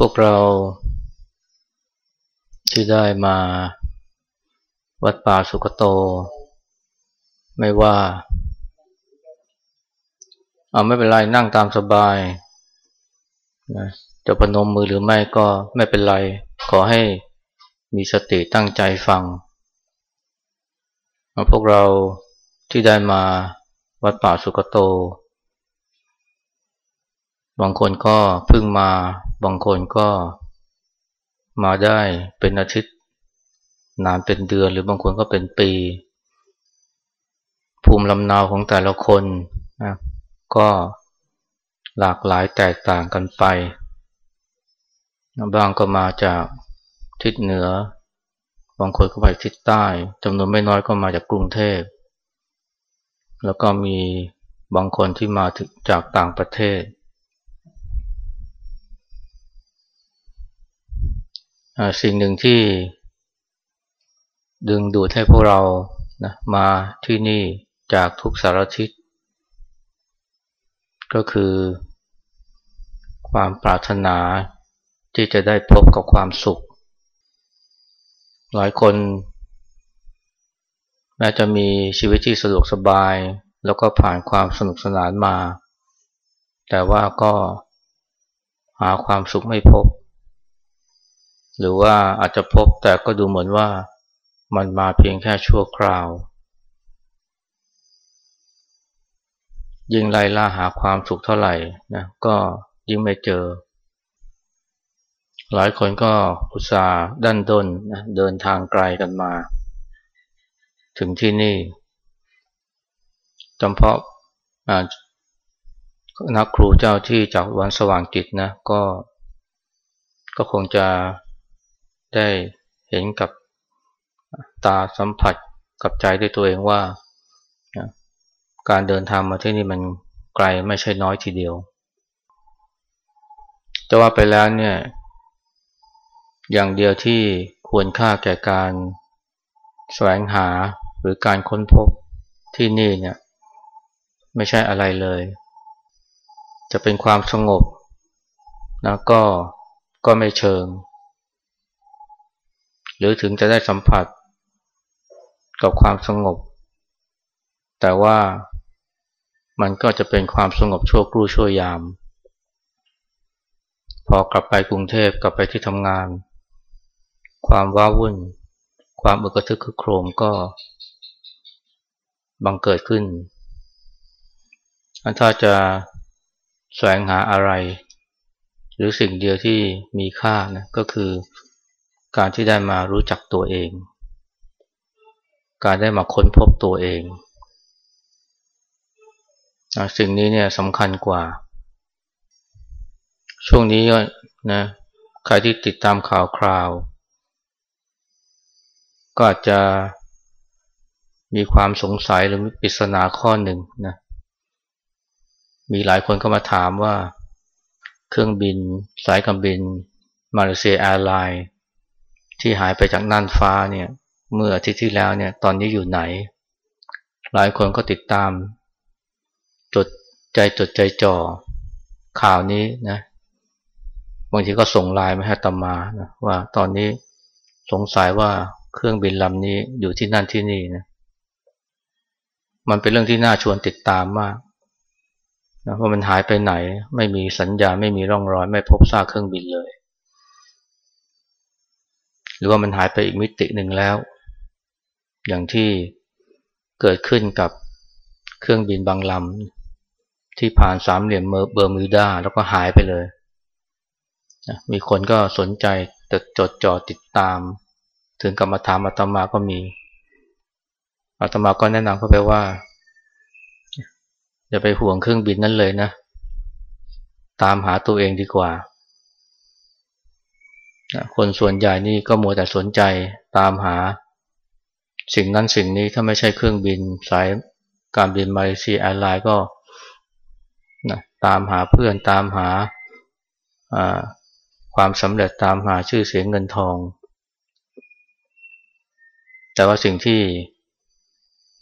พวกเราที่ได้มาวัดป่าสุกโต ไม่ว่าเอาไม่เป็นไรนั่งตามสบายนะจะพนมมือหรือไม่ก็ไม่เป็นไร ขอให้มีสติตั้งใจฟัง พวกเราที่ได้มาวัดป่าสุกโต บางคนก็เพิ่งมา บางคนก็มาได้เป็นอาทิตย์ นานเป็นเดือน หรือบางคนก็เป็นปี ภูมิลำเนาของแต่ละคนนะก็หลากหลายแตกต่างกันไป บางก็มาจากทิศเหนือ บางคนก็ไปทิศใต้จำนวนไม่น้อยก็มาจากกรุงเทพ แล้วก็มีบางคนที่มาจากต่างประเทศ สิ่งหนึ่งที่ดึงดูดให้พวกเรานะมาที่นี่จากทุกสารทิศก็คือความปรารถนาที่จะได้พบกับความสุข หลายคนแม้จะมีชีวิตที่สะดวกสบาย แล้วก็ผ่านความสนุกสนานมา แต่ว่าก็หาความสุขไม่พบ หรือว่าอาจจะพบแต่ก็ดูเหมือนว่ามันมาเพียงแค่ชั่วคราว ยิ่งไล่ล่าหาความสุขเท่าไหร่นะก็ยิ่งไม่เจอ หลายคนก็อุตส่าห์ดันด้นนะเดินทางไกลกันมา ถึงที่นี่จำเพาะนักครูเจ้าที่จากวันสว่างจิตนะก็ก็คงจะ ได้เห็นกับตาสัมผัสกับใจด้วยตัวเองว่า การเดินทางมาที่นี่มันไกลไม่ใช่น้อยทีเดียวจะว่าไปแล้วเนี่ย อย่างเดียวที่ควรค่าแก่การแสวงหาหรือการค้นพบที่นี่เนี่ย ไม่ใช่อะไรเลย จะเป็นความสงบนะก็ก็ไม่เชิง หรือถึงจะได้สัมผัสกับความสงบ แต่ว่ามันก็จะเป็นความสงบชั่วครู่ชั่วยาม พอกลับไปกรุงเทพกลับไปที่ทำงาน ความว้าวุ่น ความอึกระทึกคึกโครมก็บังเกิดขึ้น ถ้าจะแสวงหาอะไร หรือสิ่งเดียวที่มีค่านะก็คือ การที่ได้มารู้จักตัวเอง การได้มาค้นพบตัวเอง สิ่งนี้เนี่ยสำคัญกว่า ช่วงนี้นะใครที่ติดตามข่าวคราว ก็อาจจะมีความสงสัยหรือปริศนาข้อหนึ่งนะมีหลายคนก็มาถามว่า เครื่องบินสายการบินมาเลเซียแอร์ไลน์ ที่หายไปจากน่านฟ้าเนี่ย เมื่ออาทิตย์ที่แล้วเนี่ย ตอนนี้อยู่ไหน หลายคนก็ติดตาม จดใจจดใจจ่อข่าวนี้นะบางทีก็ส่งไลน์มาให้ตมานะว่าตอนนี้สงสัยว่าเครื่องบินลำนี้อยู่ที่นั่นที่นี่นะมันเป็นเรื่องที่น่าชวนติดตามมากนะว่ามันหายไปไหน ไม่มีสัญญาไม่มีร่องรอย ไม่พบซากเครื่องบินเลย หรือว่ามันหายไปอีกมิติหนึ่งแล้ว อย่างที่เกิดขึ้นกับเครื่องบินบางลำที่ผ่านสามเหลี่ยมเบอร์มิวดาแล้วก็หายไปเลย มีคนก็สนใจจดจ่อติดตาม ถึงกับมาถามอาตมาก็มีอาตมาก็แนะนำเขาไปว่าอย่าไปห่วงเครื่องบินนั้นเลยนะ ตามหาตัวเองดีกว่า คนส่วนใหญ่นี่ก็มัวแต่สนใจตามหา สิ่งนั้นสิ่งนี้ถ้าไม่ใช่เครื่องบินสายการบินมาเลเซียแอร์ไลน์ก็นะตามหาเพื่อนตามหาความสำเร็จตามหาชื่อเสียงเงินทอง แต่ว่าสิ่งที่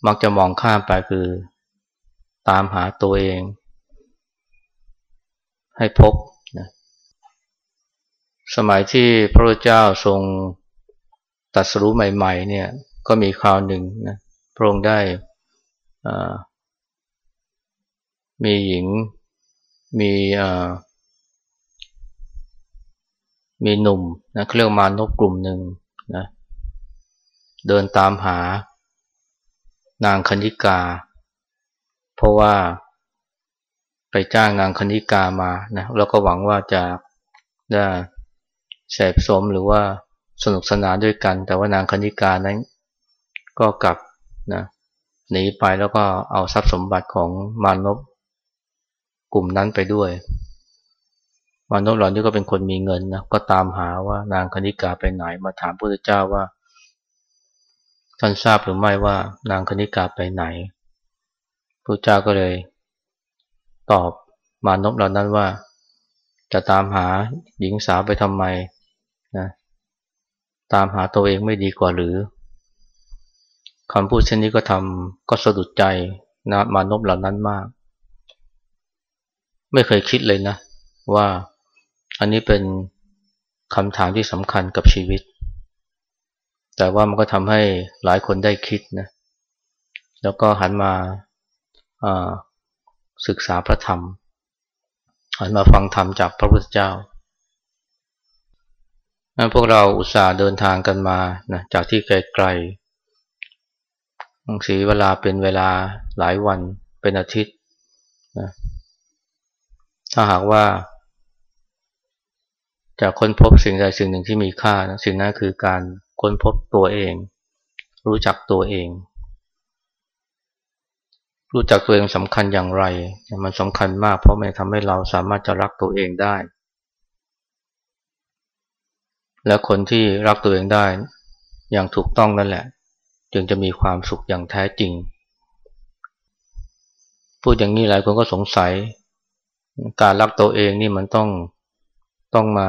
มักจะมองข้ามไปคือ ตามหาตัวเอง ให้พบ สมัยที่พระเจ้าทรงตัดสรู้ใหม่ ๆ เนี่ยก็มีคราวหนึ่งนะพระองค์ได้มีหญิงมีมีหนุ่มนะเรียกมานกกลุ่มหนึ่งนะเดินตามหานางคณิกา เพราะว่าไปจ้างนางคณิกามานะแล้วก็หวังว่าจะได้ แสบสมหรือว่าสนุกสนานด้วยกัน แต่ว่านางคณิกานั้นก็กลับนะหนีไปแล้วก็เอาทรัพย์สมบัติของมานพกลุ่มนั้นไปด้วย มานพเหล่านี้ก็เป็นคนมีเงินนะก็ตามหาว่านางคณิกาไปไหนมาถามพระพุทธเจ้าว่าท่านทราบหรือไม่ว่านางคณิกาไปไหนพระเจ้าก็เลย ตอบมานพเหล่านั้นว่า จะตามหาหญิงสาวไปทำไม นะตามหาตัวเองไม่ดีกว่าหรือคำพูดเช่นนี้ก็ทำก็สะดุดใจนะมานพเหล่านั้นมาก ไม่เคยคิดเลยนะ ว่าอันนี้เป็นคำถามที่สำคัญกับชีวิต แต่ว่ามันก็ทำให้หลายคนได้คิดนะ แล้วก็หันมาศึกษาพระธรรม หันมาฟังธรรมจากพระพุทธเจ้า พวกเราอุตส่าห์เดินทางกันมานะจากที่ไกลๆบางสีเวลาเป็นเวลาหลายวันเป็นอาทิตย์นะถ้าหากว่าจะค้นพบสิ่งใดสิ่งหนึ่งที่มีค่านะสิ่งนั้นคือการค้นพบตัวเอง รู้จักตัวเอง รู้จักตัวเองสำคัญอย่างไร มันสำคัญมากเพราะมันทำให้เราสามารถจะรักตัวเองได้ และคนที่รักตัวเองได้อย่างถูกต้องนั่นแหละ จึงจะมีความสุขอย่างแท้จริง พูดอย่างนี้หลายคนก็สงสัย การรักตัวเองนี่มันต้องต้องมา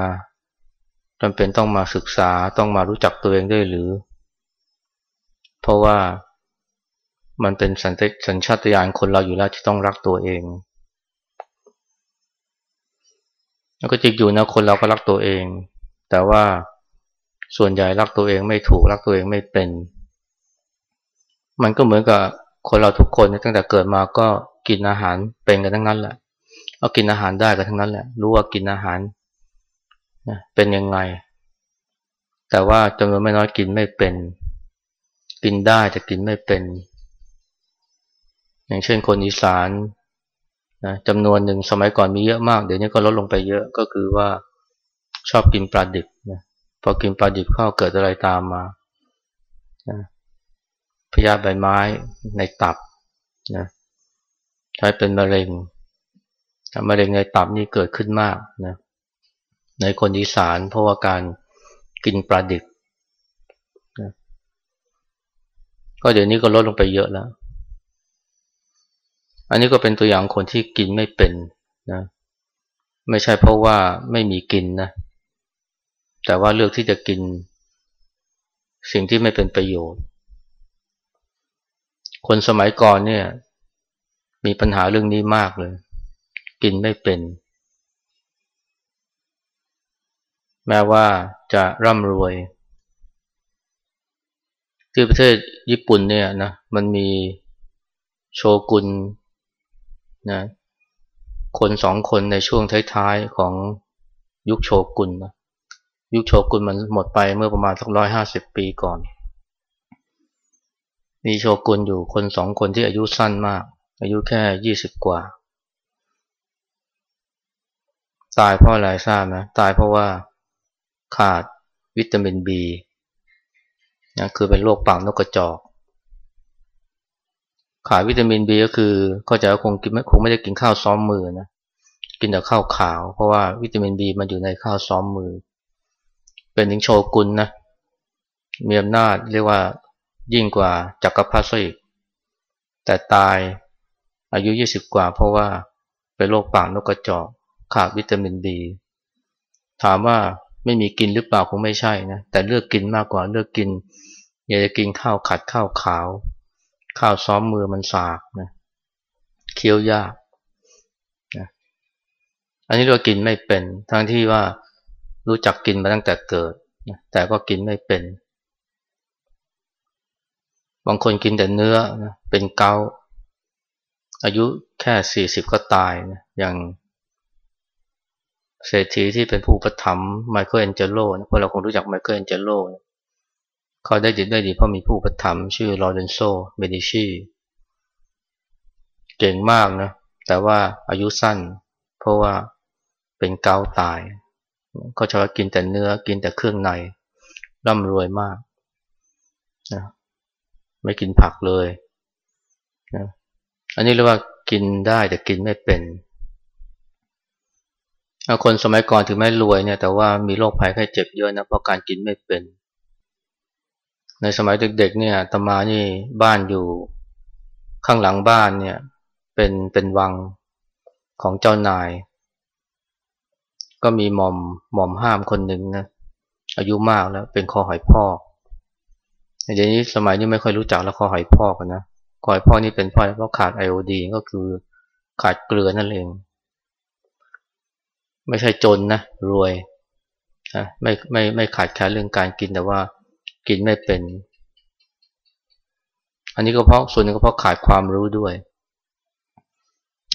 จำเป็นต้องมาศึกษาต้องมารู้จักตัวเองด้วยหรือ เพราะว่ามันเป็นสัญชาตญาณคนเราอยู่แล้วที่ต้องรักตัวเองแล้วก็จริงอยู่นะคนเราก็รักตัวเอง แต่ว่าส่วนใหญ่รักตัวเองไม่ถูกรักตัวเองไม่เป็น มันก็เหมือนกับคนเราทุกคนตั้งแต่เกิดมาก็กินอาหารเป็นกันทั้งนั้นแหละ เอากินอาหารได้กันทั้งนั้นแหละ รู้ว่ากินอาหารเป็นยังไง แต่ว่าจำนวนไม่น้อยกินไม่เป็น กินได้แต่กินไม่เป็น อย่างเช่นคนอีสานนะจำนวนหนึ่งสมัยก่อนมีเยอะมาก เดี๋ยวนี้ก็ลดลงไปเยอะก็คือว่า ชอบกินปลาดิบนะพอกินปลาดิบเข้าเกิดอะไรตามมานะพยาธิใบไม้ในตับนะใช้เป็นมะเร็งมะเร็งในตับนี่เกิดขึ้นมากนะในคนอีสานเพราะว่าการกินปลาดิบนะก็เดี๋ยวนี้ก็ลดลงไปเยอะแล้ว อันนี้ก็เป็นตัวอย่างคนที่กินไม่เป็นนะไม่ใช่เพราะว่าไม่มีกินนะ แต่ว่าเลือกที่จะกิน สิ่งที่ไม่เป็นประโยชน์ คนสมัยก่อนเนี่ย มีปัญหาเรื่องนี้มากเลย กินไม่เป็น แม้ว่าจะร่ำรวยที่ประเทศญี่ปุ่นเนี่ยนะมันมีโชกุนนะคนสองคนในช่วงท้ายๆของยุคโชกุนนะ ยุคโชกุนมันหมดไปเมื่อประมาณสักร้อยห้าสิบปีก่อน มีโชกุนอยู่คนสองคนที่อายุสั้นมาก อายุแค่ยี่สิบกว่า ตายเพราะอะไรทราบนะตายเพราะว่าขาดวิตามินบีนะคือเป็นโรคปากนกกระจอก ขาดวิตามินบีก็คือเข้าใจว่าคงกินไม่คงไม่ได้กินข้าวซ้อมมือนะกินแต่ข้าวขาว เพราะว่าวิตามินบีมันอยู่ในข้าวซ้อมมือ เป็นถึงโชกุนนะมีอำนาจเรียกว่ายิ่งกว่าจักรพรรดิอีกแต่ตายอายุยี่สิบกว่า เพราะว่าเป็นโรคปากนกกระจอกขาดวิตามินบีถามว่าไม่มีกินหรือเปล่าคงไม่ใช่นะแต่เลือกกินมากกว่าเลือกกินอยากจะกินข้าวขัดข้าวขาว ข้าวซ้อมมือมันสากนะเคี้ยวยากนะอันนี้เรากินไม่เป็นทั้งที่ว่า รู้จักกินมาตั้งแต่เกิด แต่ก็กินไม่เป็น บางคนกินแต่เนื้อเป็นเกาอายุแค่สี่สิบก็ตายนะอย่างเศรษฐีที่เป็นผู้อุปถัมภ์ไมเคิลแอนเจโลพวกเราคงรู้จักไมเคิลแอนเจโลเขาได้ดีได้ดีเพราะมีผู้อุปถัมภ์ชื่อลอเรนโซเมดิชีเก่งมากนะ แต่ว่าอายุสั้น เพราะว่าเป็นเกาต์ตาย เขาชอบกินแต่เนื้อกินแต่เครื่องในร่ำรวยมากนะไม่กินผักเลยนะอันนี้เรียกว่ากินได้แต่กินไม่เป็นคนสมัยก่อนถึงแม้รวยเนี่ยแต่ว่ามีโรคภัยไข้เจ็บเยอะนะเพราะการกินไม่เป็น ในสมัยเด็กๆเนี่ยตมานี่บ้านอยู่ข้างหลังบ้านเนี่ยเป็นเป็นวังของเจ้านาย ก็มีหม่อมหม่อมห้ามคนหนึ่งนะอายุมากแล้วเป็นคอหอยพอกเดี๋ยวนี้สมัยนี้ไม่ค่อยรู้จักแล้วคอหอยพอกนะคอหอยพอกนี่เป็นเพราะเพราะขาดไอโอดีก็คือขาดเกลือนั่นเอง ไม่ใช่จนนะรวยนะไม่ไม่ไม่ขาดแคลนเรื่องการกินแต่ว่ากินไม่เป็น อันนี้ก็เพราะส่วนนึงก็เพราะขาดความรู้ด้วย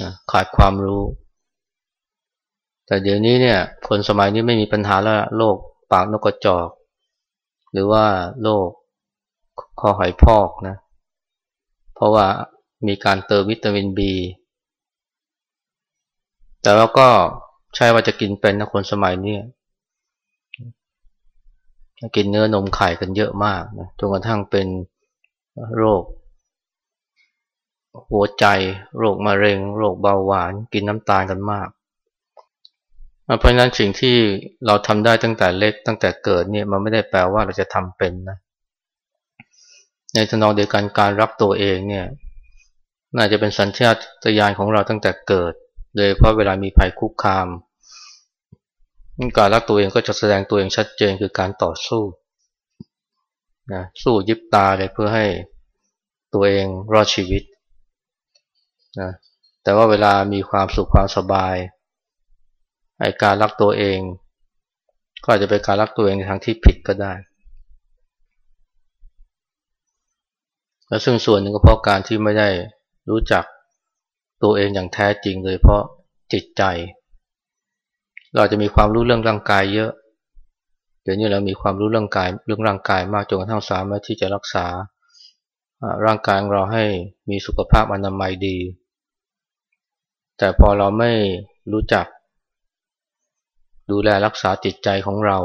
นะขาดความรู้ แต่เดี๋ยวนี้เนี่ย คนสมัยนี้ไม่มีปัญหาแล้วโรคปากนกกระจอก หรือว่าโรคคอหอยพอกนะ เพราะว่ามีการเติมวิตามินบีแต่เราก็ใช่ว่าจะกินเป็นนะคนสมัยนี้กินเนื้อนมไข่กันเยอะมากนะจนกระทั่งเป็นโรค หัวใจ โรคมะเร็ง โรคเบาหวาน กินน้ำตาลกันมาก เพราะฉะนั้นสิ่งที่เราทำได้ตั้งแต่เล็กตั้งแต่เกิดเนี่ยมันไม่ได้แปลว่าเราจะทำเป็นนะ ในทนองเดียวกันการรักตัวเองเนี่ย น่าจะเป็นสัญชาตญาณของเราตั้งแต่เกิด โดยเพราะเวลามีภัยคุกคาม การรักตัวเองก็จะแสดงตัวเองชัดเจนคือการต่อสู้นะสู้ยิบตาเลยเพื่อให้ตัวเองรอดชีวิตนะแต่ว่าเวลามีความสุขความสบาย ไอการรักตัวเอง ก็อาจจะเป็นการรักตัวเองในทางที่ผิดก็ได้ และซึ่งส่วนหนึ่งก็เพราะการที่ไม่ได้รู้จักตัวเองอย่างแท้จริงเลยเพราะจิตใจ เราจะมีความรู้เรื่องร่างกายเยอะเดี๋ยวนี้เรามีความรู้เรื่องกายเรื่องร่างกายมากจนกระทั่งสามารถที่จะรักษาร่างกายของเราให้มีสุขภาพอนามัยดี แต่พอเราไม่รู้จัก ดูแลรักษาจิตใจของเรา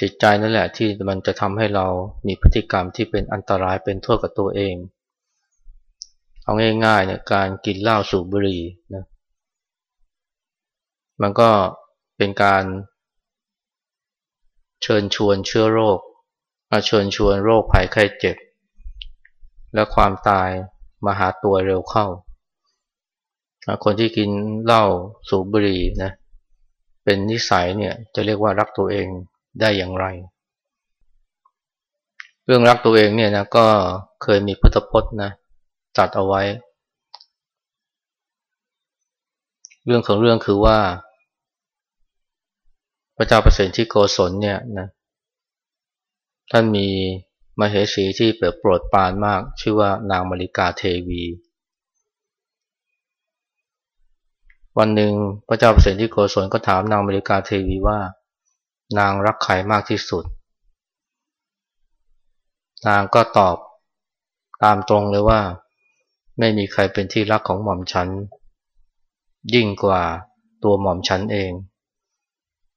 จิตใจนั่นแหละที่มันจะทำให้เรามีพฤติกรรมที่เป็นอันตรายเป็นโทษกับตัวเอง เอาง่ายๆเนี่ยการกินเหล้าสูบบุหรี่นะมันก็เป็นการเชิญชวนเชื้อโรคมาเชิญชวนโรคภัยไข้เจ็บ และความตายมาหาตัวเร็วเข้า คนที่กินเหล้าสูบบุหรี่นะ เป็นนิสัยเนี่ยจะเรียกว่ารักตัวเองได้อย่างไร เรื่องรักตัวเองเนี่ยนะก็เคยมีพุทธพจน์นะจัดเอาไว้ เรื่องของเรื่องคือว่า พระเจ้าประสิทธิโกศลเนี่ยนะท่านมีมาเหสีที่เปิดโปรดปานมาก ชื่อว่านางมาริกาเทวี วันหนึ่งพระเจ้าประสิทธิโกศลก็ถามนางมริกาเทวีว่า นางรักใครมากที่สุด นางก็ตอบตามตรงเลยว่า ไม่มีใครเป็นที่รักของหม่อมฉัน ยิ่งกว่าตัวหม่อมฉันเอง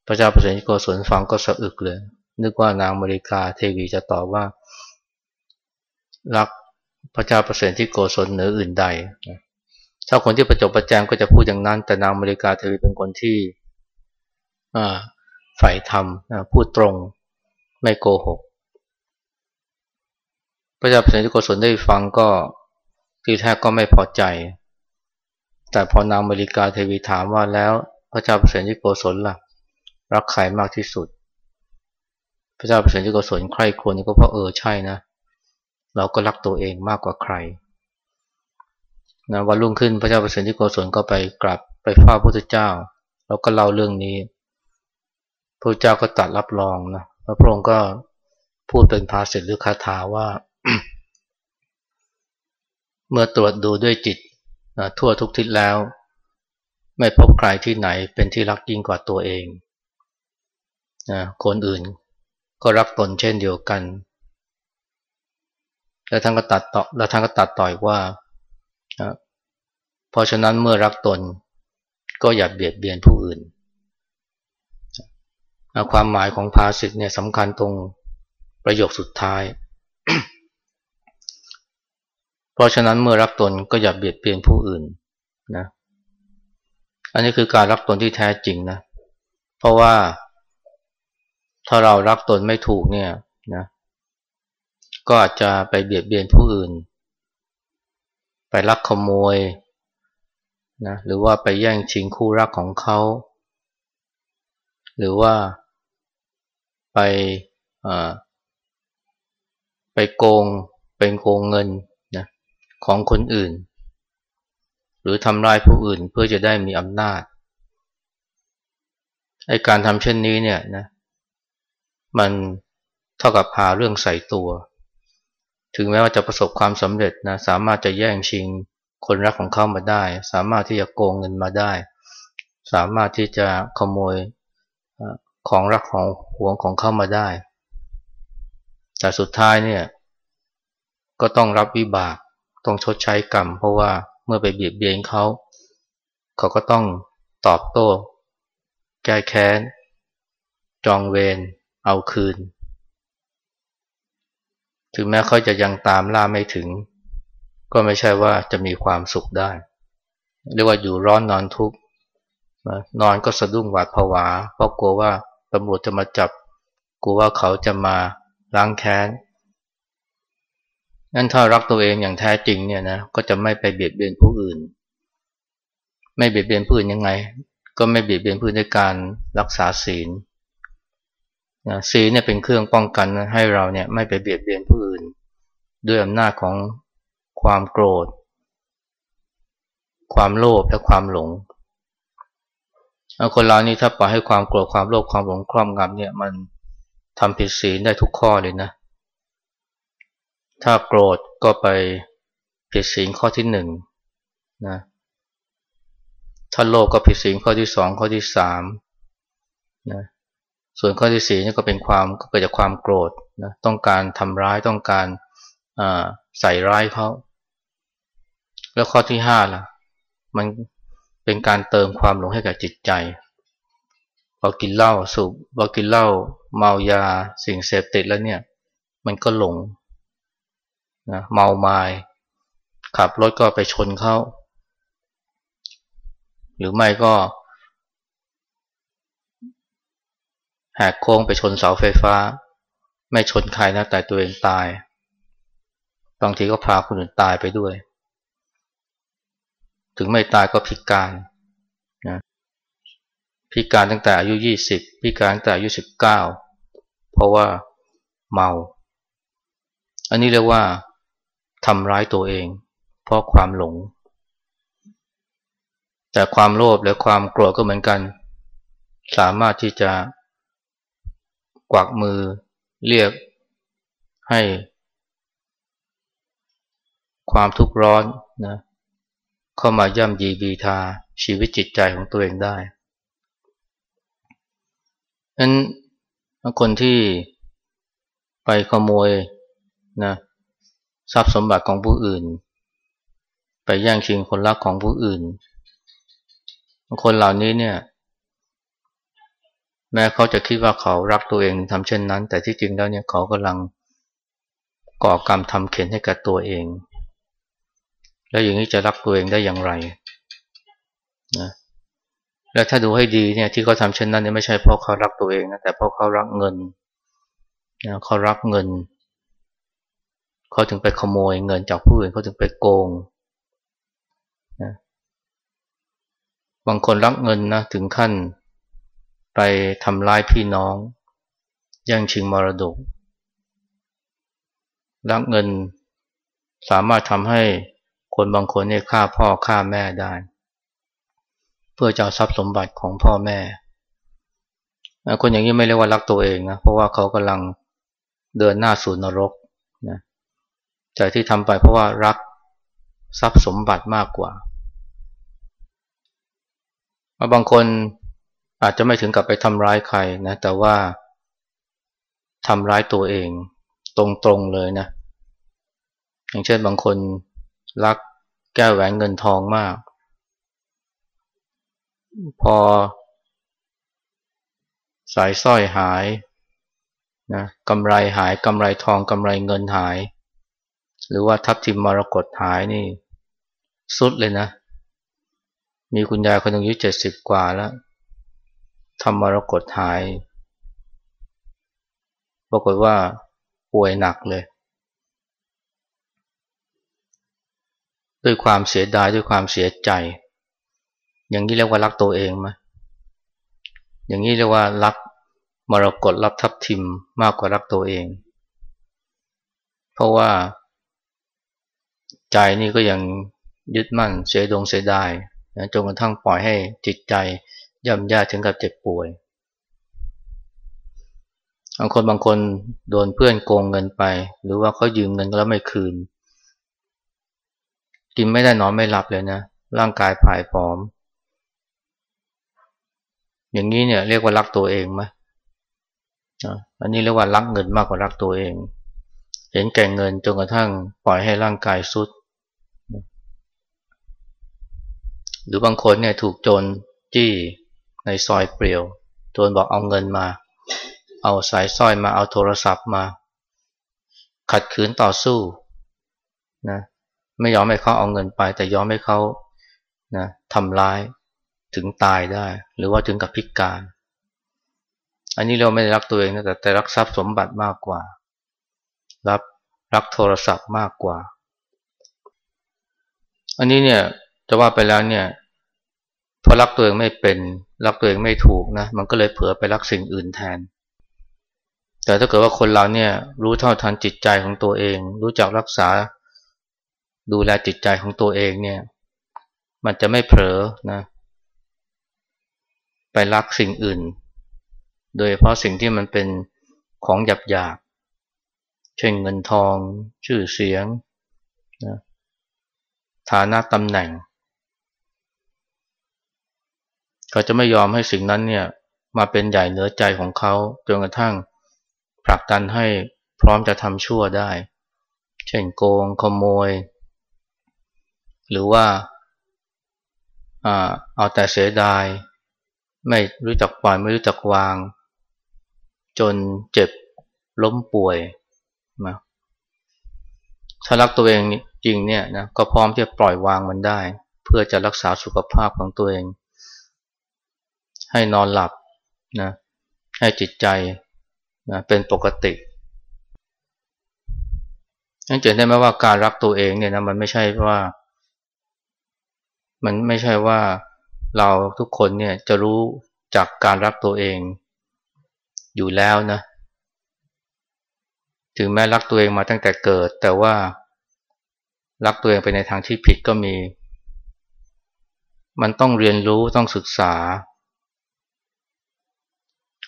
พระเจ้าประสิทธิโกศลฟังก็สะอึกเลย นึกว่านางมริกาเทวีจะตอบว่า รักพระเจ้าประสิทธิโกศลเหนืออื่นใด ถ้าคนที่ประจบประแจงก็จะพูดอย่างนั้น แต่นางมริกาเทวีเป็นคนที่ใฝ่ธรรมพูดตรงไม่โกหก พระเจ้าประสิทธิโกศลได้ฟังก็ที่แท้ก็ไม่พอใจ แต่พอนางมริกาเทวีถามว่าแล้วพระเจ้าเปรตที่โกศลล่ะ รักใครมากที่สุด พระเจ้าเปรตที่โกศลใครควรก็เพราะเออใช่นะ เราก็รักตัวเองมากกว่าใคร นะวันรุ่งขึ้นพระเจ้าเปรตที่โกศลก็ไปกลับไปฟ้าพระพุทธเจ้า แล้วก็เล่าเรื่องนี้พระเจ้าก็ตัดรับรองนะแล้วพระองค์ก็พูดเป็นภาษิตหรือคาถาว่า เมื่อตรวจดูด้วยจิตทั่วทุกทิศแล้ว ไม่พบใครที่ไหนเป็นที่รักยิ่งกว่าตัวเองนะคนอื่นก็รักตนเช่นเดียวกัน แล้วท่านก็ตัดต่อแล้วท่านก็ตัดต่อยว่า เพราะฉะนั้นเมื่อรักตนก็อย่าเบียดเบียนผู้อื่น ความหมายของภาษิตเนี่ยสำคัญตรงประโยคสุดท้าย เพราะฉะนั้นเมื่อรักตนก็อย่าเบียดเบียนผู้อื่นนะ อันนี้คือการรักตนที่แท้จริงนะ เพราะว่าถ้าเรารักตนไม่ถูกเนี่ยนะ ก็อาจจะไปเบียดเบียนผู้อื่น ไปลักขโมยนะหรือว่าไปแย่งชิงคู่รักของเขา หรือว่าไปไปโกงเป็นโกงเงินนะของคนอื่น หรือทำร้ายผู้อื่นเพื่อจะได้มีอำนาจไอการทำเช่นนี้เนี่ยนะมันเท่ากับพาเรื่องใส่ตัว ถึงแม้ว่าจะประสบความสำเร็จนะสามารถจะแย่งชิงคนรักของเขามาได้ สามารถที่จะโกงเงินมาได้ สามารถที่จะขโมยของรักของหวงของเขามาได้ แต่สุดท้ายเนี่ยก็ต้องรับวิบากต้องชดใช้กรรม เพราะว่าเมื่อไปเบียดเบียนเขาเขาก็ต้องตอบโต้ แก้แค้น จองเวรเอาคืน ถึงแม้เขาจะยังตามล่าไม่ถึง ก็ไม่ใช่ว่าจะมีความสุขได้ เรียกว่าอยู่ร้อนนอนทุกข์นอนก็สะดุ้งหวาดผวา เพราะกลัวว่าตำรวจจะมาจับกลัวว่าเขาจะมาล้างแค้นงั้นถ้ารักตัวเองอย่างแท้จริงเนี่ยนะก็จะไม่ไปเบียดเบียนผู้อื่น ไม่เบียดเบียนผู้อื่นยังไง ก็ไม่เบียดเบียนผู้อื่นด้วยการรักษาศีล ศีลเนี่ยเป็นเครื่องป้องกันให้เราเนี่ยไม่ไปเบียดเบียนผู้อื่น ด้วยอำนาจของความโกรธ ความโลภและความหลงคนเรานี่ถ้าปล่อยให้ความโกรธความโลภความหลงครอบงำเนี่ยมันทำผิดศีลได้ทุกข้อเลยนะ ถ้าโกรธก็ไปผิดศีลข้อที่หนึ่งนะถ้าโลภก็ผิดศีลข้อที่สองข้อที่สามนะ ส่วนข้อที่สี่นี่ก็เป็นความก็เกิดจากความโกรธนะต้องการทำร้ายต้องการใส่ร้ายเขาแล้วข้อที่ห้าล่ะ มันเป็นการเติมความหลงให้กับจิตใจพอกินเหล้าสูบพอกินเหล้าเมายาสิ่งเสพติดแล้วเนี่ย มันก็หลงนะเมาไมา้ขับรถก็ไปชนเขาหรือไม่ก็ แหกโค้งไปชนเสาไฟฟ้า ไม่ชนใครนะแต่ตัวเองตาย บางทีก็พาคนอื่นตายไปด้วย ถึงไม่ตายก็พิการนะพิการตั้งแต่อายุ 20 พิการตั้งแต่อายุ 19 เพราะว่าเมา อันนี้เรียกว่าทำร้ายตัวเอง เพราะความหลง แต่ความโลภและความโกรธก็เหมือนกัน สามารถที่จะ กวักมือเรียกให้ ความทุกข์ร้อนนะเข้ามาย่ำยีบีทาชีวิตจิตใจของตัวเองได้นั้นคนที่ไปขโมยนะทรัพย์สมบัติของผู้อื่น ไปแย่งชิงคนรักของผู้อื่น คนเหล่านี้เนี่ย แม้เขาจะคิดว่าเขารักตัวเองทำเช่นนั้น แต่ที่จริงแล้วเนี่ยเขากำลังก่อกรรมทำเข็นให้กับตัวเอง แล้วอย่างนี้จะรักตัวเองได้อย่างไรนะและถ้าดูให้ดีเนี่ยที่เขาทำเช่นนั้นเนี่ยไม่ใช่เพราะเขารักตัวเองนะแต่เพราะเขารักเงินนะเขารักเงินเขาถึงไปขโมยเงินจากผู้อื่นเขาถึงไปโกงนะบางคนรักเงินนะถึงขั้น ไปทำร้ายพี่น้องแย่งชิงมรดกรักเงินสามารถทำให้คนบางคนเนี่ยฆ่าพ่อฆ่าแม่ได้ เพื่อจะเอาทรัพย์สมบัติของพ่อแม่ คนอย่างนี้ไม่เรียกว่ารักตัวเองนะเพราะว่าเขากำลังเดินหน้าสู่นรกนะแต่ที่ทำไปเพราะว่ารักทรัพย์สมบัติมากกว่า บางคน อาจจะไม่ถึงกับไปทำร้ายใครนะ แต่ว่าทำร้ายตัวเองตรงๆเลยนะ อย่างเช่นบางคนรักแก้วแหวนเงินทองมาก พอ สายสร้อยหายนะกำไรหายกำไรทองกำไรเงินหาย หรือว่าทับทิมมรกตหายนี่ สุดเลยนะ มีคุณยายคนหนึ่งอายุเจ็ดสิบกว่าแล้ว ทำมรกตหาย ปรากฏว่าป่วยหนักเลย ด้วยความเสียดายด้วยความเสียใจ อย่างนี้เรียกว่ารักตัวเองไหมอย่างนี้เรียกว่ารักมรกตรับทับทิมมากกว่ารักตัวเอง เพราะว่าใจนี่ก็ยังยึดมั่นเสียดงเสียดายจนกระทั่งปล่อยให้จิตใจ ย่ำย่าถึงกับเจ็บป่วยบางคนบางคนโดนเพื่อนโกงเงินไป หรือว่าเขายืมเงินแล้วไม่คืน กินไม่ได้นอนไม่หลับเลยนะ ร่างกายผายผอม อย่างนี้เนี่ยเรียกว่ารักตัวเองไหมอันนี้เรียกว่ารักเงินมากกว่ารักตัวเอง เห็นแก่เงินจนกระทั่งปล่อยให้ร่างกายสุด หรือบางคนเนี่ยถูกโจรจี้ ในซอยเปลี่ยวโจรบอกเอาเงินมา เอาสายสร้อยมาเอาโทรศัพท์มา ขัดขืนต่อสู้นะไม่ยอมให้เขาเอาเงินไป แต่ยอมให้เขานะทำร้ายถึงตายได้ หรือว่าถึงกับพิการ อันนี้เราไม่ได้รักตัวเองนะแต่แต่รักทรัพย์สมบัติมากกว่า รับรักโทรศัพท์มากกว่า อันนี้เนี่ยจะว่าไปแล้วเนี่ยพอรักตัวเองไม่เป็น รักตัวเองไม่ถูกนะมันก็เลยเผลอไปรักสิ่งอื่นแทน แต่ถ้าเกิดว่าคนเราเนี่ยรู้เท่าทันจิตใจของตัวเอง รู้จักรักษาดูแลจิตใจของตัวเองเนี่ย มันจะไม่เผลอนะไปรักสิ่งอื่น โดยเพราะสิ่งที่มันเป็นของหยาบหยาบเช่นเงินทอง ชื่อเสียงนะฐานะตำแหน่ง เขาจะไม่ยอมให้สิ่งนั้นเนี่ยมาเป็นใหญ่เหนือใจของเขาจนกระทั่งผลักดันให้พร้อมจะทำชั่วได้ เช่นโกงขโมย หรือว่าเอาแต่เสียดาย ไม่รู้จักปล่อยไม่รู้จักวาง จนเจ็บล้มป่วยมาถ้ารักตัวเองจริงเนี่ยนะก็พร้อมที่จะปล่อยวางมันได้ เพื่อจะรักษาสุขภาพของตัวเอง ให้นอนหลับนะให้จิตใจนะเป็นปกตินั่นจะได้ไหมว่าการรักตัวเองเนี่ยนะมันไม่ใช่ว่า มันไม่ใช่ว่าเราทุกคนเนี่ยจะรู้จากการรักตัวเองอยู่แล้วนะ ถึงแม้รักตัวเองมาตั้งแต่เกิด แต่ว่ารักตัวเองไปในทางที่ผิดก็มี มันต้องเรียนรู้ต้องศึกษา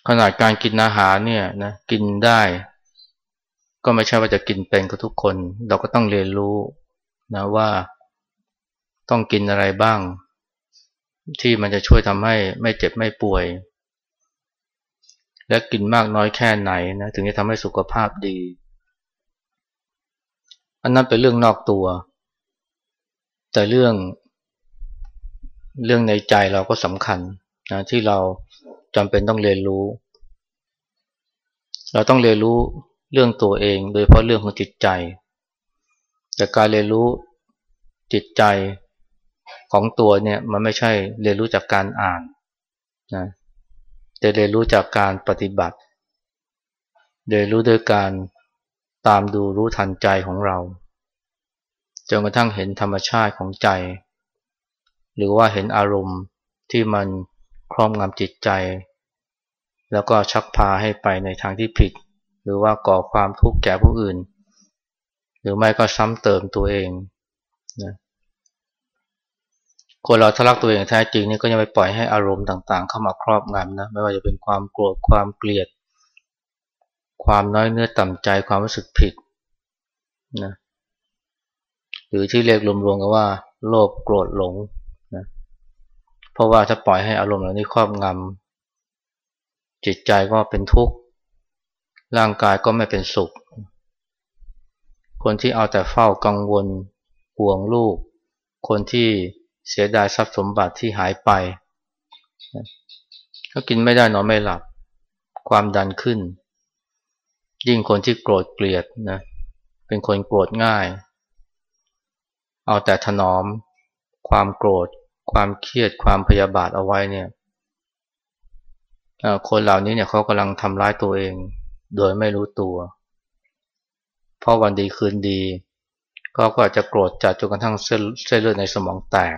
ขนาดการกินอาหารเนี่ยนะกินได้ ก็ไม่ใช่ว่าจะกินเป็นกับทุกคน เราก็ต้องเรียนรู้นะว่าต้องกินอะไรบ้าง ที่มันจะช่วยทำให้ไม่เจ็บไม่ป่วย และกินมากน้อยแค่ไหนนะถึงจะทำให้สุขภาพดี อันนั้นเป็นเรื่องนอกตัว แต่เรื่องเรื่องในใจเราก็สำคัญนะที่เรา จำเป็นต้องเรียนรู้ เราต้องเรียนรู้เรื่องตัวเอง โดยเพราะเรื่องของจิตใจ แต่การเรียนรู้จิตใจของตัวเนี่ยมันไม่ใช่เรียนรู้จากการอ่านนะแต่เรียนรู้จากการปฏิบัติ เรียนรู้โดยการตามดูรู้ทันใจของเราจนกระทั่งเห็นธรรมชาติของใจ หรือว่าเห็นอารมณ์ที่มัน ครอบงำจิตใจ แล้วก็ชักพาให้ไปในทางที่ผิด หรือว่าก่อความทุกข์แก่ผู้อื่น หรือไม่ก็ซ้ำเติมตัวเองนะคนเราถ้ารักตัวเองแท้จริงนี่ก็ยังไปปล่อยให้อารมณ์ต่างๆ เข้ามาครอบงำนะไม่ว่าจะเป็นความโกรธความเกลียด ความน้อยเนื้อต่ำใจความรู้สึกผิดนะหรือที่เรียกรวมๆกันว่า โลภโกรธหลง ราะว่าถ้าปล่อยให้อารมณ์เหล่านี้ครอบงำจิตใจก็เป็นทุกข์ ร่างกายก็ไม่เป็นสุข คนที่เอาแต่เฝ้ากังวลห่วงลูก คนที่เสียดายทรัพย์สมบัติที่หายไปก็กินไม่ได้นอนไม่หลับ ความดันขึ้น ยิ่งคนที่โกรธเกลียดนะเป็นคนโกรธง่าย เอาแต่ถนอม ความโกรธ ความเครียดความพยาบาทเอาไว้เนี่ยคนเหล่านี้เนี่ยเขากำลังทำร้ายตัวเอง โดยไม่รู้ตัว เพราะวันดีคืนดี ก็ก็จะโกรธจัดจนกระทั่งเส้นเส้นเลือดในสมองแตก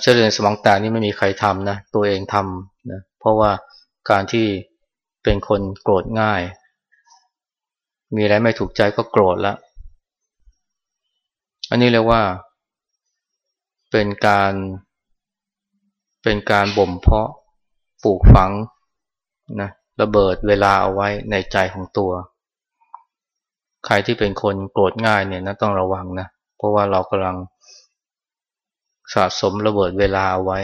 เส้นเลือดในสมองแตกนี่ไม่มีใครทำนะตัวเองทำนะเพราะว่าการที่เป็นคนโกรธง่าย มีอะไรไม่ถูกใจก็โกรธแล้วอันนี้เรียกว่า เป็นการเป็นการบ่มเพาะปลูกฝังนะระเบิดเวลาเอาไว้ในใจของตัว ใครที่เป็นคนโกรธง่ายเนี่ยนะต้องระวังนะ เพราะว่าเรากำลังสะสมระเบิดเวลาเอาไว้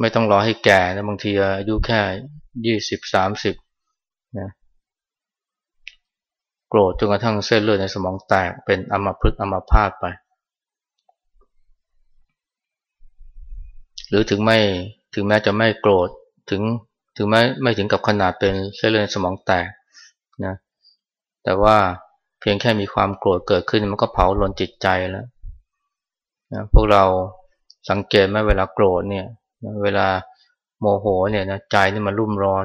ไม่ต้องรอให้แก่นะบางทีอายุแค่ยี่สิบสามสิบนะโกรธจนกระทั่งเส้นเลือดในสมองแตกเป็นอมัมพฤกษ์อัมพาตไป ห รือถึงไม่ถึงแม้จะไม่โกรธถึงถึงแม้ไม่ถึงกับขนาดเป็นเส้นเลือดสมองแตกนะแต่ว่าเพียงแค่มีความโกรธเกิดขึ้นมันก็เผาลนจิตใจแล้วนะพวกเราสังเกตไหมเวลาโกรธเนี่ยเวลาโมโหเนี่ยนะใจนี่มันรุ่มร้อน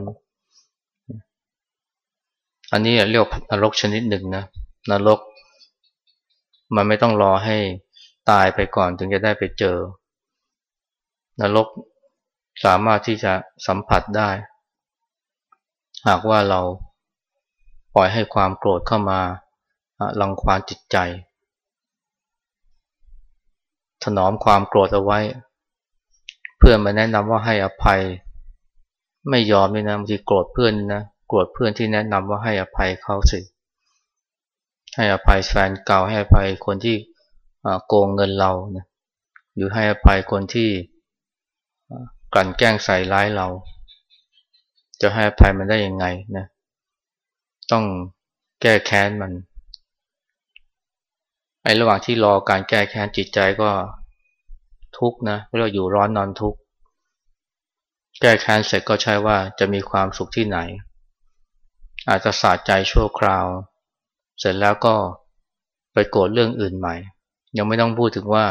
อันนี้เรียกนรกชนิดหนึ่งนะนรก มันไม่ต้องรอให้ตายไปก่อนถึงจะได้ไปเจอ นรกสามารถที่จะสัมผัสได้ หากว่าเราปล่อยให้ความโกรธเข้ามาลังควานจิตใจ ถนอมความโกรธเอาไว้ เพื่อนมาแนะนำว่าให้อภัย ไม่ยอมนี่นะบางทีโกรธเพื่อนนะโกรธเพื่อนที่แนะนำว่าให้อภัยเขาสิให้อภัยแฟนเก่าให้อภัยคนที่โกงเงินเรานะหรือให้อภัยคนที่ กลั่นแกล้งใส่ร้ายเรา จะให้อภัยมันได้ยังไงนะ ต้องแก้แค้นมันไอ้ระหว่างที่รอการแก้แค้นจิตใจก็ทุกนะเราอยู่ร้อนนอนทุกแก้แค้นเสร็จก็ใช่ว่าจะมีความสุขที่ไหน อาจจะสาใจชั่วคราว เสร็จแล้วก็ไปโกรธเรื่องอื่นใหม่ ยังไม่ต้องพูดถึงว่า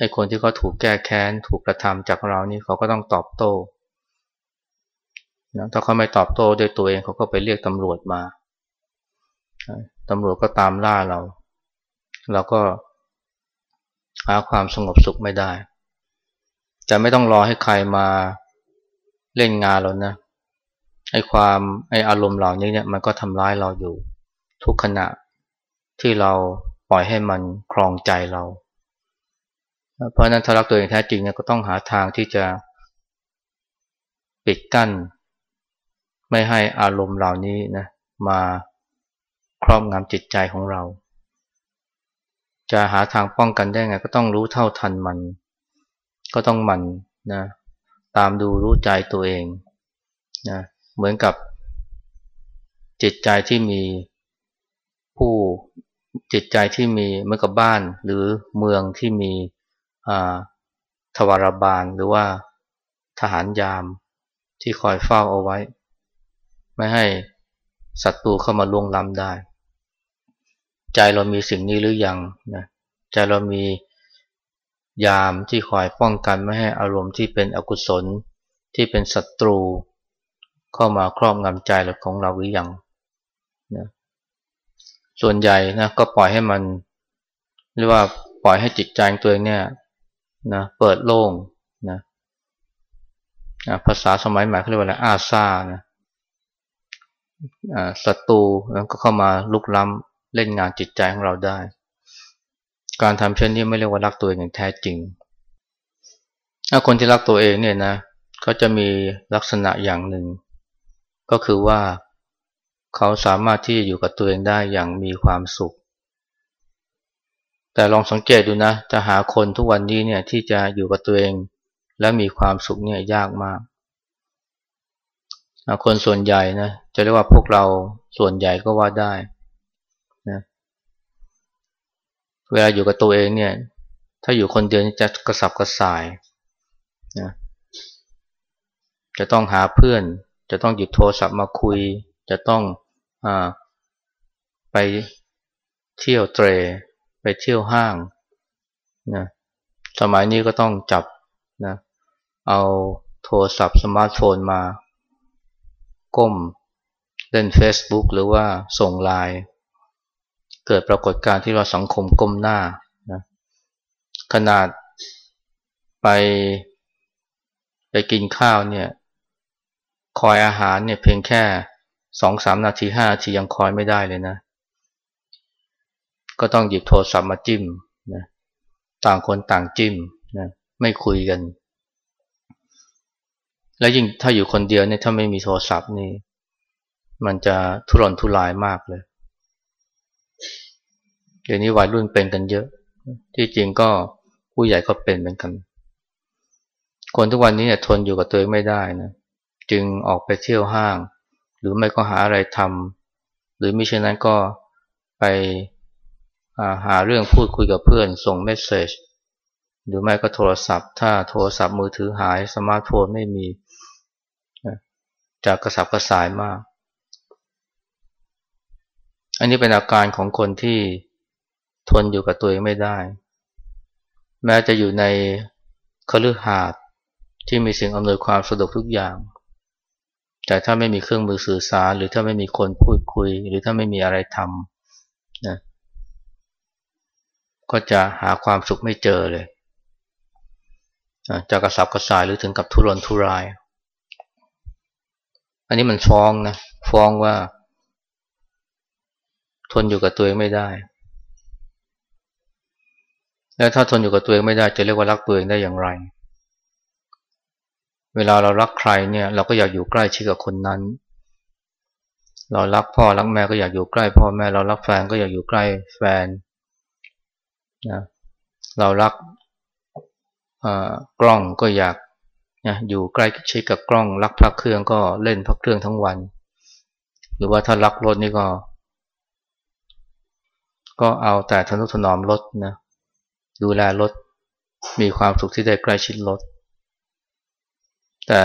ไอ้คนที่เขาถูกแก้แค้นถูกกระทำจากเรานี่เขาก็ต้องตอบโต้นะถ้าเขาไม่ตอบโต้ด้วยตัวเองเขาก็ไปเรียกตำรวจมาตำรวจก็ตามล่าเรา เราก็หาความสงบสุขไม่ได้ จะไม่ต้องรอให้ใครมาเล่นงานเรานะไอ้ความไอ้อารมณ์เหล่านี้เนี่ยมันก็ทำร้ายเราอยู่ ทุกขณะที่เราปล่อยให้มันครองใจเรา เพราะนั้นถ้ารักตัวเองแท้จริงเนี่ยก็ต้องหาทางที่จะปิดกั้น ไม่ให้อารมณ์เหล่านี้นะมาครอบงำจิตใจของเรา จะหาทางป้องกันได้ไง ก็ต้องรู้เท่าทันมัน ก็ต้องมันนะตามดูรู้ใจตัวเองนะเหมือนกับจิตใจที่มีผู้จิตใจที่มีเหมือนกับบ้านหรือเมืองที่มี ทวารบาลหรือว่าทหารยามที่คอยเฝ้าเอาไว้ ไม่ให้ศัตรูเข้ามาล่วงล้ำได้ ใจเรามีสิ่งนี้หรือยังนะใจเรามียามที่คอยป้องกันไม่ให้อารมณ์ที่เป็นอกุศลที่เป็นศัตรูเข้ามาครอบงำใจเราของเราหรือยังนะส่วนใหญ่นะก็ปล่อยให้มันหรือว่าปล่อยให้จิตใจตัวเองเนี่ย นะเปิดโล่งนะภาษาสมัยใหม่เขาเรียกว่าอะไรอาซานะศัตรูก็เข้ามาลุกล้ำเล่นงานจิตใจของเราได้ การทำเช่นนี้ไม่เรียกว่ารักตัวเองอย่างแท้จริง ถ้าคนที่รักตัวเองเนี่ยนะเขาจะมีลักษณะอย่างหนึ่ง ก็คือว่าเขาสามารถที่จะอยู่กับตัวเองได้อย่างมีความสุข แต่ลองสังเกตดูนะ จะหาคนทุกวันนี้เนี่ยที่จะอยู่กับตัวเอง และมีความสุขเนี่ยยากมาก คนส่วนใหญ่นะจะเรียกว่าพวกเราส่วนใหญ่ก็ว่าได้นะเวลาอยู่กับตัวเองเนี่ย ถ้าอยู่คนเดียวจะกระสับกระส่ายนะจะต้องหาเพื่อน จะต้องหยิบโทรศัพท์มาคุย จะต้องอไปเที่ยวเตร่ ไปเที่ยวห้างนะสมัยนี้ก็ต้องจับนะเอาโทรศัพท์สมาร์ทโฟนมา ก้มเล่น Facebook หรือว่าส่งไลน์เกิดปรากฏการณ์ที่เราสังคมก้มหน้านะขนาดไปไปกินข้าวเนี่ย คอยอาหารเนี่ยเพียงแค่สองสามนาทีห้านาทียังคอยไม่ได้เลยนะ ก็ต้องหยิบโทรศัพท์มาจิ้มนะต่างคนต่างจิ้มนะไม่คุยกัน และยิ่งถ้าอยู่คนเดียวเนี่ยถ้าไม่มีโทรศัพท์นี่ มันจะทุรนทุรายมากเลยเดี๋ยวนี้วัยรุ่นเป็นกันเยอะ ที่จริงก็ผู้ใหญ่ก็เป็นเหมือนกัน คนทุกวันนี้เนี่ยทนอยู่กับตัวเองไม่ได้นะจึงออกไปเที่ยวห้าง หรือไม่ก็หาอะไรทำหรือไมิฉะนั้นก็ไป หาเรื่องพูดคุยกับเพื่อนส่งเมสเซจหรือไม่ก็โทรศัพท์ ถ้าโทรศัพท์มือถือหายสมาร์ทโฟนไม่มีจากกระสับกระส่ายมาก อันนี้เป็นอาการของคนที่ทนอยู่กับตัวเองไม่ได้ แม้จะอยู่ในคฤหาสน์ที่มีสิ่งอำนวยความสะดวกทุกอย่าง แต่ถ้าไม่มีเครื่องมือสื่อสาร หรือถ้าไม่มีคนพูดคุย หรือถ้าไม่มีอะไรทำนะ ก็จะหาความสุขไม่เจอเลยจะกระสับกระส่ายหรือถึงกับทุรนทุราย อันนี้มันฟ้องนะ ฟ้องว่า ทนอยู่กับตัวเองไม่ได้ แล้วถ้าทนอยู่กับตัวเองไม่ได้ จะเรียกว่ารักตัวเองได้อย่างไร เวลาเรารักใครเนี่ย เราก็อยากอยู่ใกล้ชิดกับคนนั้น เรารักพ่อรักแม่ก็อยากอยู่ใกล้พ่อแม่ เรารักแฟนก็อยากอยู่ใกล้แฟน นะเรารักกล้องก็อยากนะอยู่ใกล้ชิดกับกล้อง รักพระเครื่องก็เล่นพระเครื่องทั้งวัน หรือว่าถ้ารักรถนี่ก็ ก็เอาแต่ทนุถนอมรถนะดูแลรถมีความสุขที่ได้ใกล้ชิดรถแต่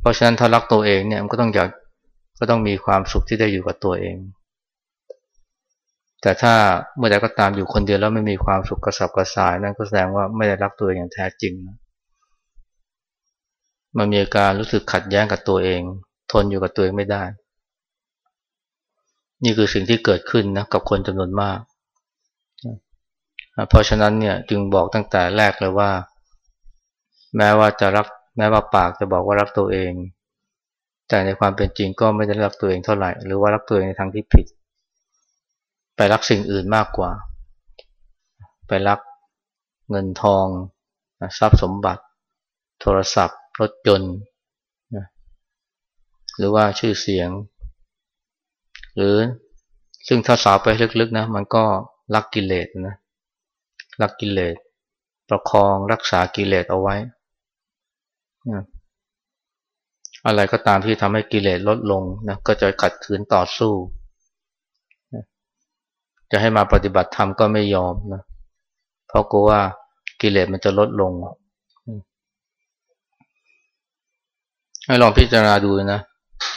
เพราะฉะนั้นถ้ารักตัวเองเนี่ยมันก็ต้องอยากก็ต้องมีความสุขที่ได้อยู่กับตัวเอง แต่ถ้าเมื่อใดก็ตามอยู่คนเดียวแล้วไม่มีความสุขกระสับกระส่ายนั่นก็แสดงว่าไม่ได้รักตัวเองอย่างแท้จริงนะมันมีอาการรู้สึกขัดแย้งกับตัวเอง ทนอยู่กับตัวเองไม่ได้ นี่คือสิ่งที่เกิดขึ้นนะกับคนจำนวนมาก เพราะฉะนั้นเนี่ยจึงบอกตั้งแต่แรกเลยว่า แม้ว่าจะรักแม้ว่าปากจะบอกว่ารักตัวเอง แต่ในความเป็นจริงก็ไม่ได้รักตัวเองเท่าไหร่ หรือว่ารักตัวเองในทางที่ผิด ไปรักสิ่งอื่นมากกว่า ไปรักเงินทองทรัพย์สมบัติ โทรศัพท์ รถยนต์ หรือว่าชื่อเสียง หรือซึ่งถ้าสาวไปลึกๆนะ มันก็รักกิเลสนะรักกิเลสประคองรักษากิเลสเอาไว้อะไรก็ตามที่ทำให้กิเลสลดลงนะก็จะขัดขืนต่อสู้ จะให้มาปฏิบัติธรรมก็ไม่ยอมนะเพราะกลัวว่ากิเลสมันจะลดลง ให้ลองพิจารณาดูนะ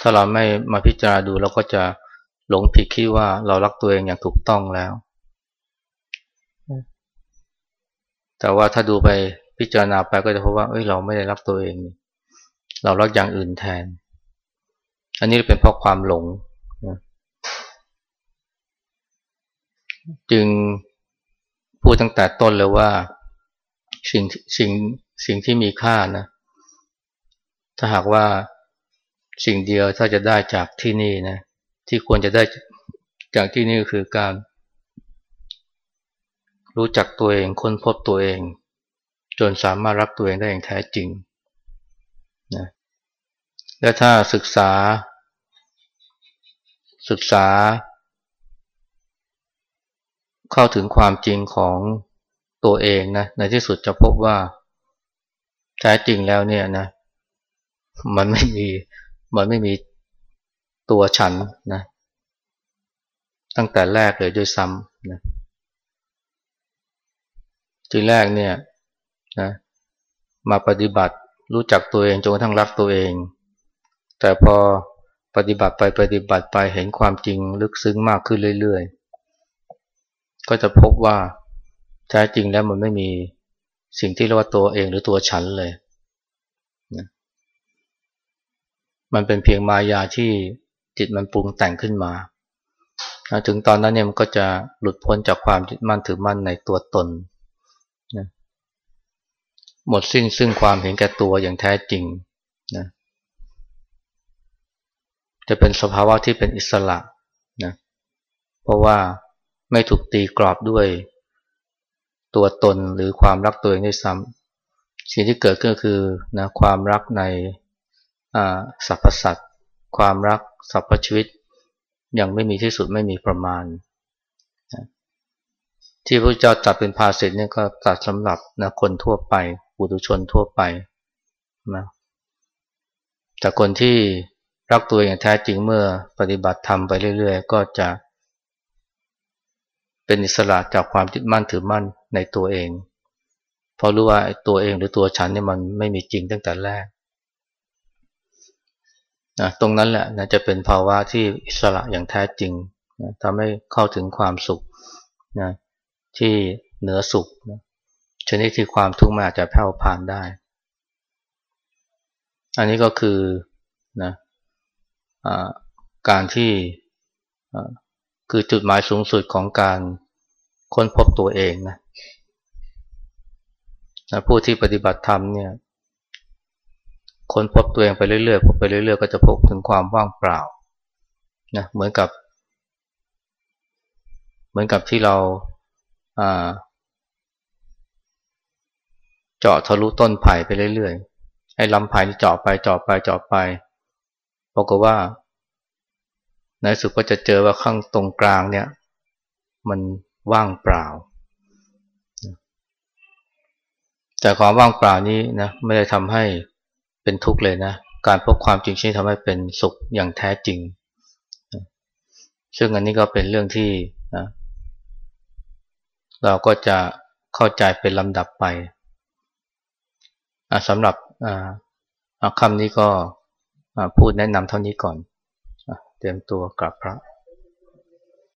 ถ้าเราไม่มาพิจารณาดูเราก็จะหลงผิดคิดว่าเรารักตัวเองอย่างถูกต้องแล้ว แต่ว่าถ้าดูไปพิจารณาไปก็จะพบว่าเอ้ยเราไม่ได้รักตัวเอง เรารักอย่างอื่นแทน อันนี้เป็นเพราะความหลงนะ จึงพูดตั้งแต่ต้นเลยว่าสิ่งสิ่งสิ่งที่มีค่านะ ถ้าหากว่าสิ่งเดียวถ้าจะได้จากที่นี่นะ ที่ควรจะได้จากที่นี่คือการ รู้จักตัวเองค้นพบตัวเอง จนสามารถรักตัวเองได้อย่างแท้จริงนะและถ้าศึกษา ศึกษา เข้าถึงความจริงของตัวเองนะในที่สุดจะพบว่าแท้จริงแล้วเนี่ยนะ มันไม่มีมันไม่มีตัวฉันนะ ตั้งแต่แรกเลยด้วยซ้ำนะทีแรกเนี่ยนะมาปฏิบัติรู้จักตัวเองจนกระทั่งรักตัวเอง แต่พอปฏิบัติไปปฏิบัติไปเห็นความจริงลึกซึ้งมากขึ้นเรื่อยๆ ก็จะพบว่าแท้จริงแล้วมันไม่มีสิ่งที่เรียกว่าตัวเองหรือตัวฉันเลยนะมันเป็นเพียงมายาที่จิตมันปรุงแต่งขึ้นมาถึงตอนนั้นเนี่ยมันก็จะหลุดพ้นจากความยึดมั่นถือมั่นในตัวตนนะหมดสิ้นซึ่งความเห็นแก่ตัวอย่างแท้จริงนะจะเป็นสภาวะที่เป็นอิสระนะเพราะว่า ไม่ถูกตีกรอบด้วย ตัวตนหรือความรักตัวเองด้วยซ้ำสิ่งที่เกิดขึ้นคือนะความรักในสรรพสัตว์ความรักสรรพชีวิตยังไม่มีที่สุดไม่มีประมาณ ที่พระเจ้าจัดเป็นภาสิทธ์นี่ก็จัดสำหรับนะคนทั่วไปปุถุชนทั่วไปนะแต่คนที่รักตัวอย่างแท้จริงเมื่อปฏิบัติธรรมไปเรื่อย ๆ ก็จะ เป็นอิสระจากความยึดมั่นถือมั่นในตัวเองเพราะรู้ว่าตัวเองหรือตัวฉันเนี่ยมันไม่มีจริงตั้งแต่แรกนะตรงนั้นแหละนะจะเป็นภาวะที่อิสระอย่างแท้จริงนะทำให้เข้าถึงความสุขนะที่เหนือสุขนะชนิดที่ความทุกข์มันอาจจะแผ่วผ่านได้ อันนี้ก็คือนะการที่ คือจุดหมายสูงสุดของการค้นพบตัวเองนะนะผู้ที่ปฏิบัติธรรมเนี่ยค้นพบตัวเองไปเรื่อยๆพบไปเรื่อยๆ ก็จะพบถึงความว่างเปล่านะเหมือนกับ เหมือนกับที่เราเจาะทะลุต้นไผ่ไปเรื่อยๆให้ลำไผ่ที่เจาะไปเจาะไปเจาะไปปรากฏว่า ในสุดก็จะเจอว่าข้างตรงกลางเนี่ย มันว่างเปล่า แต่ความว่างเปล่านี้นะไม่ได้ทำให้เป็นทุกข์เลยนะ การพบความจริงที่ทำให้เป็นสุขอย่างแท้จริง ซึ่งอันนี้ก็เป็นเรื่องที่นะเราก็จะเข้าใจเป็นลำดับไปสำหรับคำนี้ก็พูดแนะนำเท่านี้ก่อน เตรียมตัวกลับพระ